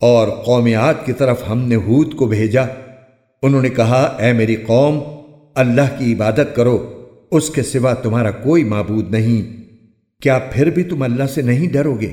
اور قوم عاد کی طرف ہم نے ہود کو بھیجا۔ انہوں نے کہا، اے میری قوم، اللہ کی عبادت کرو، اس کے سوا تمہارا کوئی معبود نہیں۔ کیا پھر بھی تم اللہ سے نہیں ڈرو گے؟